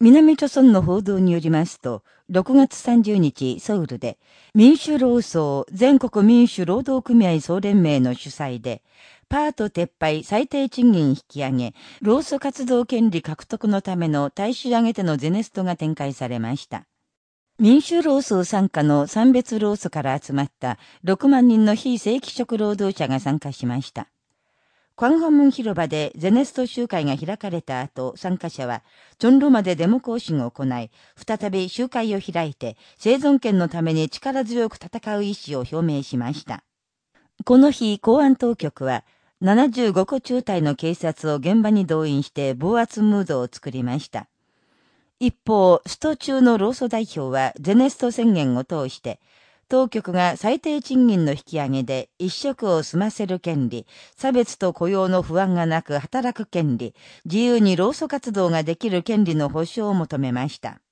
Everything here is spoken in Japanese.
南朝村の報道によりますと、6月30日ソウルで、民主労総全国民主労働組合総連盟の主催で、パート撤廃最低賃金引き上げ、労組活動権利獲得のための大衆挙げてのゼネストが展開されました。民主労組参加の三別労組から集まった6万人の非正規職労働者が参加しました。クアンホンムン広場でゼネスト集会が開かれた後、参加者は、チョンロまでデモ行進を行い、再び集会を開いて、生存権のために力強く戦う意思を表明しました。この日、公安当局は、75個中隊の警察を現場に動員して暴圧ムードを作りました。一方、スト中の労組代表はゼネスト宣言を通して、当局が最低賃金の引き上げで一食を済ませる権利、差別と雇用の不安がなく働く権利、自由に労組活動ができる権利の保障を求めました。